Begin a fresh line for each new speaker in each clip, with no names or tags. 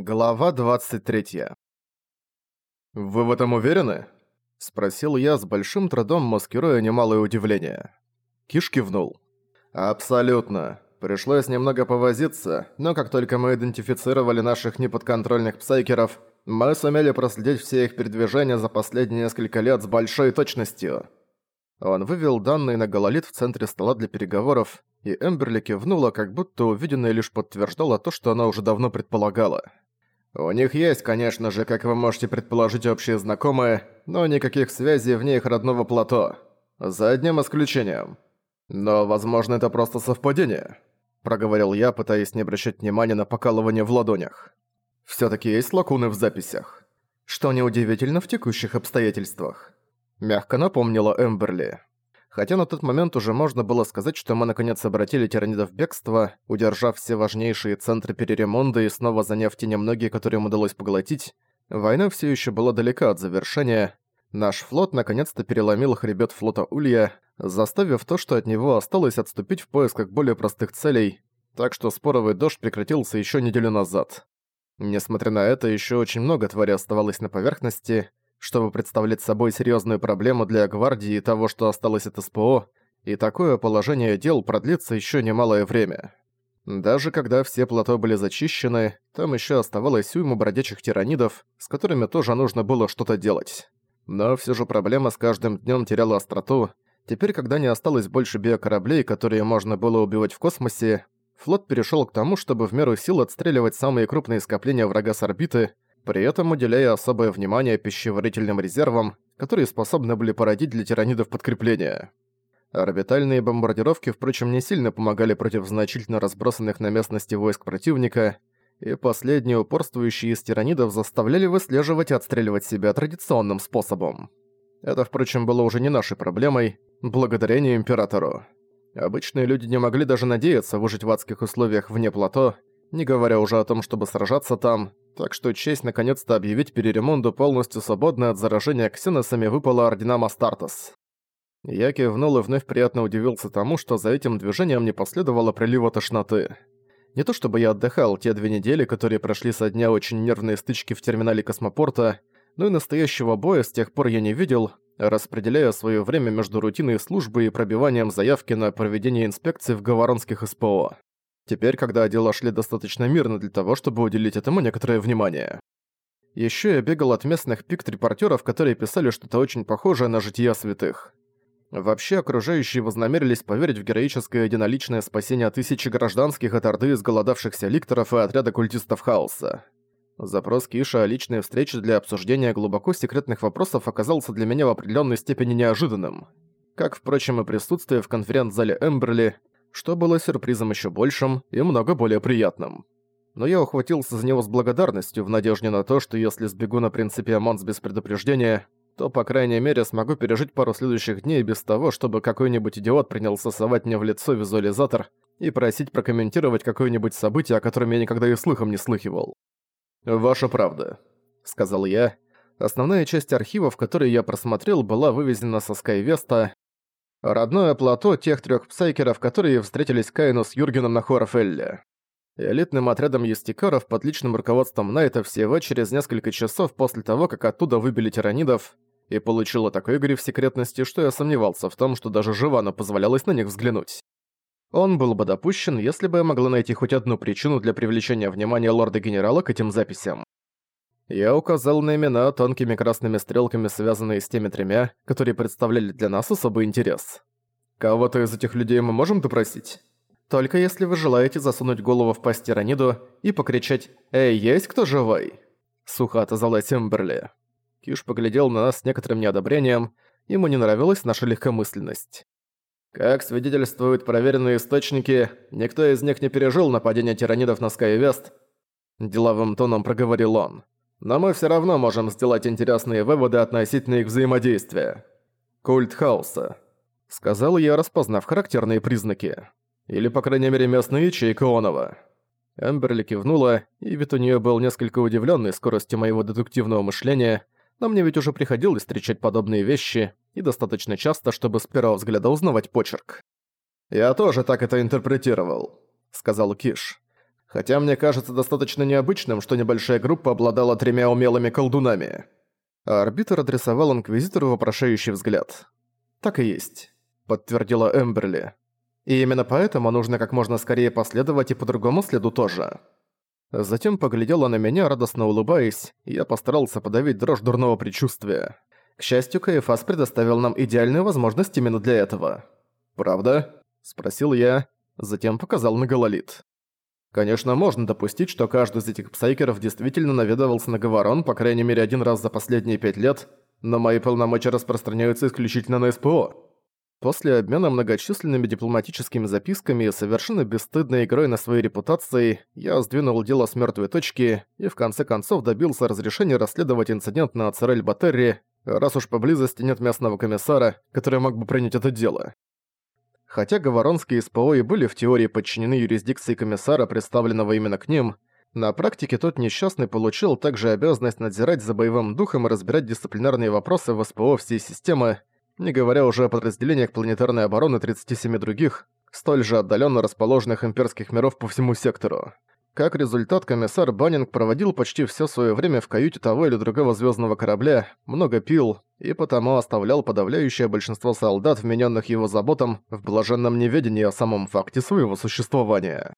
Глава 23. «Вы в этом уверены?» — спросил я с большим трудом, маскируя немалое удивление. Киш кивнул. «Абсолютно. Пришлось немного повозиться, но как только мы идентифицировали наших неподконтрольных псайкеров, мы сумели проследить все их передвижения за последние несколько лет с большой точностью». Он вывел данные на гололит в центре стола для переговоров, и Эмберли кивнула, как будто увиденное лишь подтверждало то, что она уже давно предполагала. У них есть, конечно же, как вы можете предположить, общие знакомые, но никаких связей вне их родного плато. За одним исключением. Но, возможно, это просто совпадение, проговорил я, пытаясь не обращать внимания на покалывание в ладонях. Всё-таки есть лакуны в записях. Что неудивительно в текущих обстоятельствах. Мягко напомнила Эмберли хотя на тот момент уже можно было сказать, что мы наконец обратили тиранидов в бегство, удержав все важнейшие центры переремонта и снова заняв те немногие, которые им удалось поглотить, война все еще была далека от завершения. Наш флот наконец-то переломил хребет флота Улья, заставив то, что от него осталось, отступить в поисках более простых целей, так что споровый дождь прекратился еще неделю назад. Несмотря на это, еще очень много тварей оставалось на поверхности, чтобы представлять собой серьезную проблему для гвардии и того, что осталось от СПО, и такое положение дел продлится еще немалое время. Даже когда все плато были зачищены, там еще оставалось уйма бродячих тиранидов, с которыми тоже нужно было что-то делать. Но все же проблема с каждым днем теряла остроту. Теперь, когда не осталось больше биокораблей, которые можно было убивать в космосе, флот перешел к тому, чтобы в меру сил отстреливать самые крупные скопления врага с орбиты, при этом уделяя особое внимание пищеварительным резервам, которые способны были породить для тиранидов подкрепления. Орбитальные бомбардировки, впрочем, не сильно помогали против значительно разбросанных на местности войск противника, и последние упорствующие из тиранидов заставляли выслеживать и отстреливать себя традиционным способом. Это, впрочем, было уже не нашей проблемой, благодарение Императору. Обычные люди не могли даже надеяться выжить в адских условиях вне плато, не говоря уже о том, чтобы сражаться там, так что честь наконец-то объявить Переремонду полностью свободной от заражения ксеносами выпала ордена Мастартес. Я кивнул и вновь приятно удивился тому, что за этим движением не последовало прилива тошноты. Не то чтобы я отдыхал те две недели, которые прошли со дня очень нервной стычки в терминале космопорта, но и настоящего боя с тех пор я не видел, распределяя свое время между рутиной службы и пробиванием заявки на проведение инспекций в Говоронских СПО. Теперь, когда дела шли достаточно мирно для того, чтобы уделить этому некоторое внимание. Ещё я бегал от местных пикт-репортёров, которые писали что-то очень похожее на жития святых. Вообще, окружающие вознамерились поверить в героическое единоличное спасение тысячи гражданских от орды изголодавшихся ликторов и отряда культистов хаоса. Запрос Киша о личной встрече для обсуждения глубоко секретных вопросов оказался для меня в определенной степени неожиданным. Как, впрочем, и присутствие в конференц-зале Эмберли, что было сюрпризом еще большим и много более приятным. Но я ухватился за него с благодарностью в надежде на то, что если сбегу на принципе Амонс без предупреждения, то, по крайней мере, смогу пережить пару следующих дней без того, чтобы какой-нибудь идиот принялся совать мне в лицо визуализатор и просить прокомментировать какое-нибудь событие, о котором я никогда и слыхом не слыхивал. «Ваша правда», — сказал я. Основная часть архивов, которые я просмотрел, была вывезена со Скайвеста, Родное плато тех трех псайкеров, которые встретились Каину с Юргеном на Хорофелле. Элитным отрядом юстикаров под личным руководством Найта всего через несколько часов после того, как оттуда выбили тиранидов, и получила такой гриф секретности, что я сомневался в том, что даже Живану позволялось на них взглянуть. Он был бы допущен, если бы я могла найти хоть одну причину для привлечения внимания лорда-генерала к этим записям. Я указал на имена тонкими красными стрелками, связанные с теми тремя, которые представляли для нас особый интерес. Кого-то из этих людей мы можем допросить? Только если вы желаете засунуть голову в пасть тираниду и покричать «Эй, есть кто живой?» Сухо отозвалась Эмберли. Киш поглядел на нас с некоторым неодобрением, ему не нравилась наша легкомысленность. Как свидетельствуют проверенные источники, никто из них не пережил нападение тиранидов на Скайвест, деловым тоном проговорил он. Но мы все равно можем сделать интересные выводы относительно их взаимодействия. Культ хаоса. Сказал я, распознав характерные признаки. Или, по крайней мере, местная ячейка Онова. Эмберли кивнула, и вид у нее был несколько удивленный скоростью моего детективного мышления, но мне ведь уже приходилось встречать подобные вещи, и достаточно часто, чтобы с первого взгляда узнавать почерк. «Я тоже так это интерпретировал», — сказал Киш. Хотя мне кажется достаточно необычным, что небольшая группа обладала тремя умелыми колдунами. А арбитр адресовал Инквизитору вопрошающий взгляд. «Так и есть», — подтвердила Эмберли. «И именно поэтому нужно как можно скорее последовать и по другому следу тоже». Затем поглядела на меня, радостно улыбаясь, и я постарался подавить дрожь дурного предчувствия. К счастью, КФАС предоставил нам идеальную возможность именно для этого. «Правда?» – спросил я, затем показал на Гололит. Конечно, можно допустить, что каждый из этих псайкеров действительно наведывался на Говорон по крайней мере один раз за последние пять лет, но мои полномочия распространяются исключительно на СПО. После обмена многочисленными дипломатическими записками и совершенно бесстыдной игрой на своей репутации, я сдвинул дело с мертвой точки и в конце концов добился разрешения расследовать инцидент на Церель-Батерри, раз уж поблизости нет местного комиссара, который мог бы принять это дело. Хотя говоронские СПО и были в теории подчинены юрисдикции комиссара, представленного именно к ним, на практике тот несчастный получил также обязанность надзирать за боевым духом и разбирать дисциплинарные вопросы в СПО всей системы, не говоря уже о подразделениях планетарной обороны 37 других, столь же отдаленно расположенных имперских миров по всему сектору. Как результат, комиссар Баннинг проводил почти все свое время в каюте того или другого звездного корабля, много пил, и потому оставлял подавляющее большинство солдат, вмененных его заботам, в блаженном неведении о самом факте своего существования.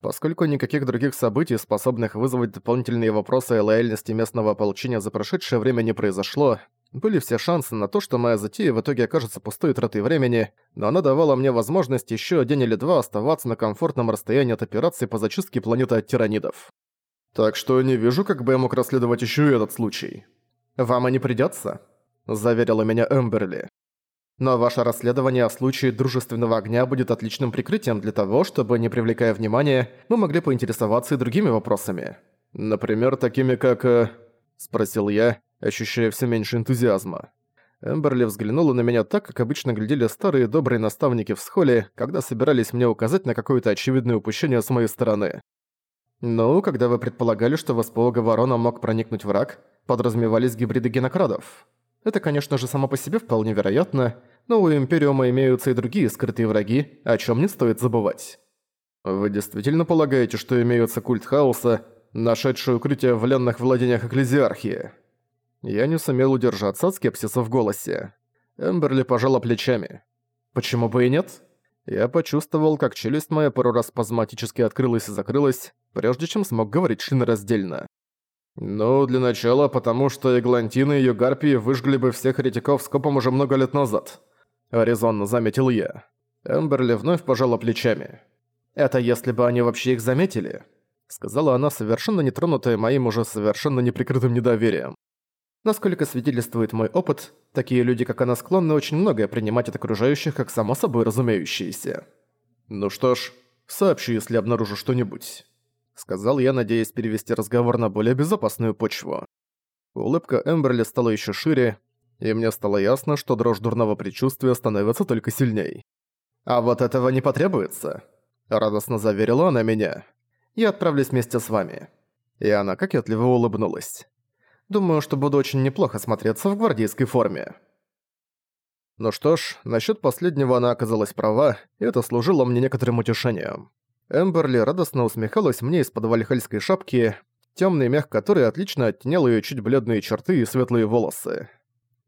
Поскольку никаких других событий, способных вызвать дополнительные вопросы о лояльности местного ополчения за прошедшее время не произошло, были все шансы на то, что моя затея в итоге окажется пустой тратой времени, но она давала мне возможность еще день или два оставаться на комфортном расстоянии от операции по зачистке планеты от тиранидов. Так что не вижу, как бы я мог расследовать еще и этот случай. «Вам и не придется, заверила меня Эмберли. «Но ваше расследование в случае дружественного огня будет отличным прикрытием для того, чтобы, не привлекая внимания, мы могли поинтересоваться и другими вопросами. Например, такими как...» э, — спросил я, ощущая все меньше энтузиазма. Эмберли взглянула на меня так, как обычно глядели старые добрые наставники в схоле, когда собирались мне указать на какое-то очевидное упущение с моей стороны. «Ну, когда вы предполагали, что в СПО Говорона мог проникнуть враг, подразумевались гибриды генокрадов. Это, конечно же, само по себе вполне вероятно, но у Империума имеются и другие скрытые враги, о чем не стоит забывать». «Вы действительно полагаете, что имеются культ хаоса, нашедший укрытие в ленных владениях Экклезиархии?» Я не сумел удержаться от скепсиса в голосе. Эмберли пожала плечами. «Почему бы и нет?» Я почувствовал, как челюсть моя пару раз спазматически открылась и закрылась, прежде чем смог говорить членораздельно. «Ну, для начала, потому что Эглантины и ее гарпии выжгли бы всех еретиков скопом уже много лет назад», — резонно заметил я. Эмберли вновь пожала плечами. «Это если бы они вообще их заметили», — сказала она, совершенно нетронутая моим уже совершенно неприкрытым недоверием. Насколько свидетельствует мой опыт, такие люди, как она, склонны очень многое принимать от окружающих как само собой разумеющееся. «Ну что ж, сообщу, если обнаружу что-нибудь», — сказал я, надеясь перевести разговор на более безопасную почву. Улыбка Эмберли стала еще шире, и мне стало ясно, что дрожь дурного предчувствия становится только сильней. «А вот этого не потребуется», — радостно заверила она меня. «Я отправлюсь вместе с вами». И она кокетливо улыбнулась. Думаю, что буду очень неплохо смотреться в гвардейской форме. Ну что ж, насчет последнего она оказалась права, и это служило мне некоторым утешением. Эмберли радостно усмехалась мне из-под вальхальской шапки, темный мех которой отлично оттенял ее чуть бледные черты и светлые волосы.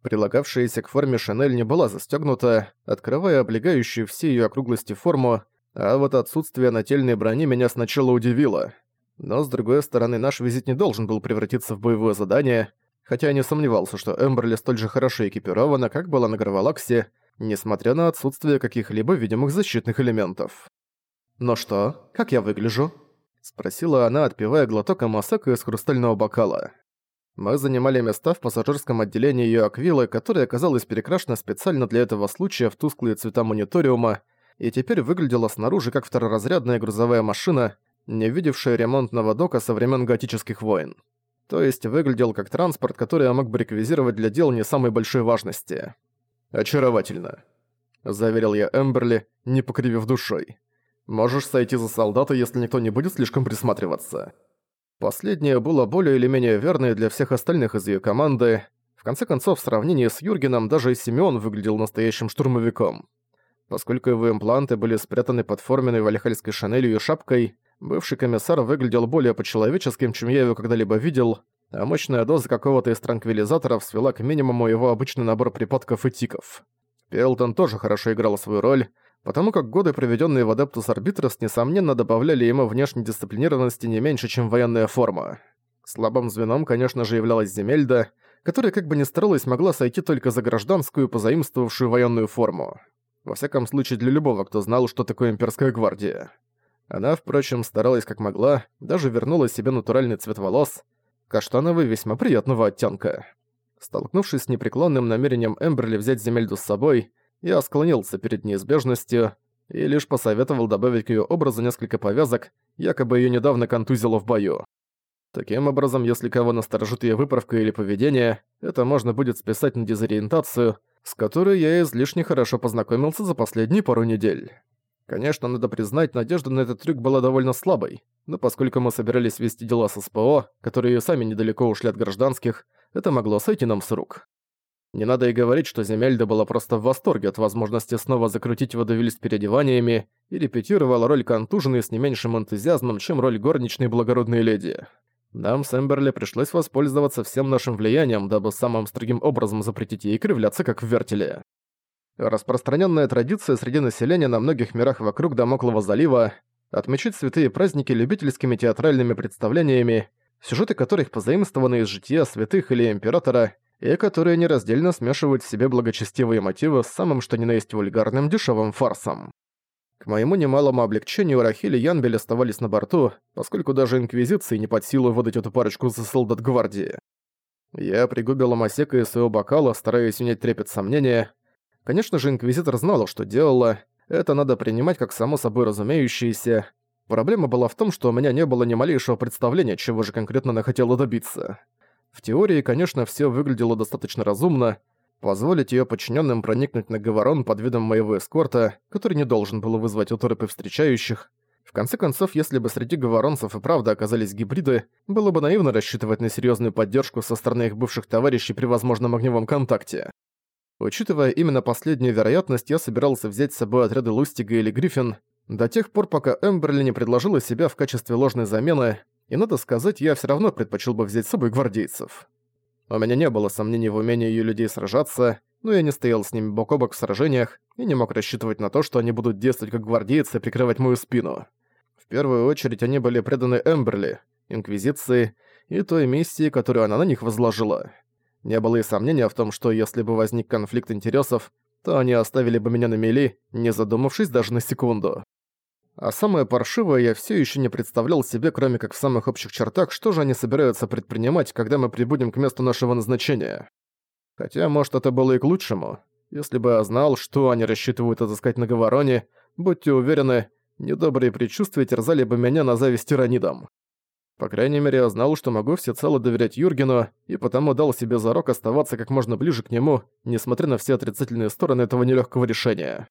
Прилагавшаяся к форме Шанель не была застегнута, открывая облегающую все ее округлости форму, а вот отсутствие нательной брони меня сначала удивило — но, с другой стороны, наш визит не должен был превратиться в боевое задание, хотя я не сомневался, что Эмберли столь же хорошо экипирована, как была на Гравалаксе, несмотря на отсутствие каких-либо видимых защитных элементов. «Ну что, как я выгляжу?» — спросила она, отпивая глоток амасака из хрустального бокала. Мы занимали места в пассажирском отделении её аквилы, которое оказалось перекрашено специально для этого случая в тусклые цвета мониториума, и теперь выглядела снаружи как второразрядная грузовая машина, не видевшая ремонтного дока со времен готических войн. То есть выглядел как транспорт, который я мог бы реквизировать для дел не самой большой важности. «Очаровательно», — заверил я Эмберли, не покривив душой. «Можешь сойти за солдата, если никто не будет слишком присматриваться». Последнее было более или менее верное для всех остальных из ее команды. В конце концов, в сравнении с Юргеном даже и выглядел настоящим штурмовиком. Поскольку его импланты были спрятаны под форменной вальхальской шинелью и шапкой, Бывший комиссар выглядел более по-человеческим, чем я его когда-либо видел, а мощная доза какого-то из транквилизаторов свела к минимуму его обычный набор припадков и тиков. Пелтон тоже хорошо играл свою роль, потому как годы, проведенные в Адептус Арбитрос, несомненно добавляли ему внешней дисциплинированности не меньше, чем военная форма. Слабым звеном, конечно же, являлась Земельда, которая как бы ни старалась могла сойти только за гражданскую, позаимствовавшую военную форму. Во всяком случае для любого, кто знал, что такое имперская гвардия. Она, впрочем, старалась как могла, даже вернула себе натуральный цвет волос, каштановый весьма приятного оттенка. Столкнувшись с непреклонным намерением Эмберли взять Земельду с собой, я склонился перед неизбежностью и лишь посоветовал добавить к ее образу несколько повязок, якобы ее недавно контузило в бою. Таким образом, если кого насторожит ее выправка или поведение, это можно будет списать на дезориентацию, с которой я излишне хорошо познакомился за последние пару недель. Конечно, надо признать, надежда на этот трюк была довольно слабой, но поскольку мы собирались вести дела с СПО, которые сами недалеко ушли от гражданских, это могло сойти нам с рук. Не надо и говорить, что Земельда была просто в восторге от возможности снова закрутить водовиль с переодеваниями и репетировала роль контуженной с не меньшим энтузиазмом, чем роль горничной благородной леди. Нам с Эмберли пришлось воспользоваться всем нашим влиянием, дабы самым строгим образом запретить ей кривляться как в вертеле. Распространенная традиция среди населения на многих мирах вокруг Дамоклого залива отмечать святые праздники любительскими театральными представлениями, сюжеты которых позаимствованы из жития святых или императора, и которые нераздельно смешивают в себе благочестивые мотивы с самым что ни на есть вульгарным дешевым фарсом. К моему немалому облегчению Рахиль и Янбель оставались на борту, поскольку даже Инквизиции не под силу выдать эту парочку за солдат гвардии. Я пригубил Амасека из своего бокала, стараясь унять трепет сомнения, Конечно же, Инквизитор знала, что делала. Это надо принимать как само собой разумеющееся. Проблема была в том, что у меня не было ни малейшего представления, чего же конкретно она хотела добиться. В теории, конечно, все выглядело достаточно разумно. Позволить ее подчиненным проникнуть на Говорон под видом моего эскорта, который не должен был вызвать уторопы встречающих. В конце концов, если бы среди говоронцев и правда оказались гибриды, было бы наивно рассчитывать на серьезную поддержку со стороны их бывших товарищей при возможном огневом контакте. Учитывая именно последнюю вероятность, я собирался взять с собой отряды Лустига или Гриффин до тех пор, пока Эмберли не предложила себя в качестве ложной замены, и, надо сказать, я все равно предпочел бы взять с собой гвардейцев. У меня не было сомнений в умении ее людей сражаться, но я не стоял с ними бок о бок в сражениях и не мог рассчитывать на то, что они будут действовать как гвардейцы и прикрывать мою спину. В первую очередь они были преданы Эмберли, Инквизиции и той миссии, которую она на них возложила. Не было и сомнения в том, что если бы возник конфликт интересов, то они оставили бы меня на мели, не задумавшись даже на секунду. А самое паршивое, я все еще не представлял себе, кроме как в самых общих чертах, что же они собираются предпринимать, когда мы прибудем к месту нашего назначения. Хотя, может, это было и к лучшему. Если бы я знал, что они рассчитывают отыскать на Говороне, будьте уверены, недобрые предчувствия терзали бы меня на зависть тиранидам. По крайней мере, я знал, что могу всецело доверять Юргену, и потому дал себе зарок оставаться как можно ближе к нему, несмотря на все отрицательные стороны этого нелегкого решения.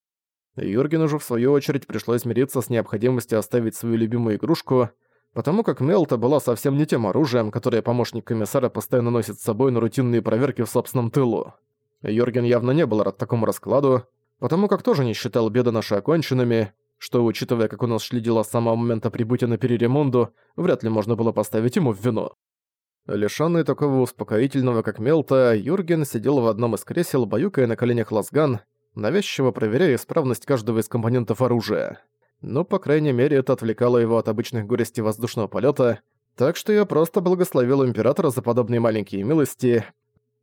Юргену же, в свою очередь, пришлось мириться с необходимостью оставить свою любимую игрушку, потому как Мелта была совсем не тем оружием, которое помощник комиссара постоянно носит с собой на рутинные проверки в собственном тылу. Юрген явно не был рад такому раскладу, потому как тоже не считал беды наши оконченными, что, учитывая, как у нас шли дела с самого момента прибытия на Переремонду, вряд ли можно было поставить ему в вину. Лишённый такого успокоительного, как Мелта, Юрген сидел в одном из кресел, баюкая на коленях лазган, навязчиво проверяя исправность каждого из компонентов оружия. Но, по крайней мере, это отвлекало его от обычных горестей воздушного полета, так что я просто благословил Императора за подобные маленькие милости,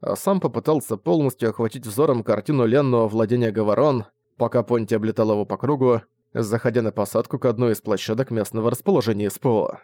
а сам попытался полностью охватить взором картину ленного владения Говорон, пока Понти облетал его по кругу, заходя на посадку к одной из площадок местного расположения СПО.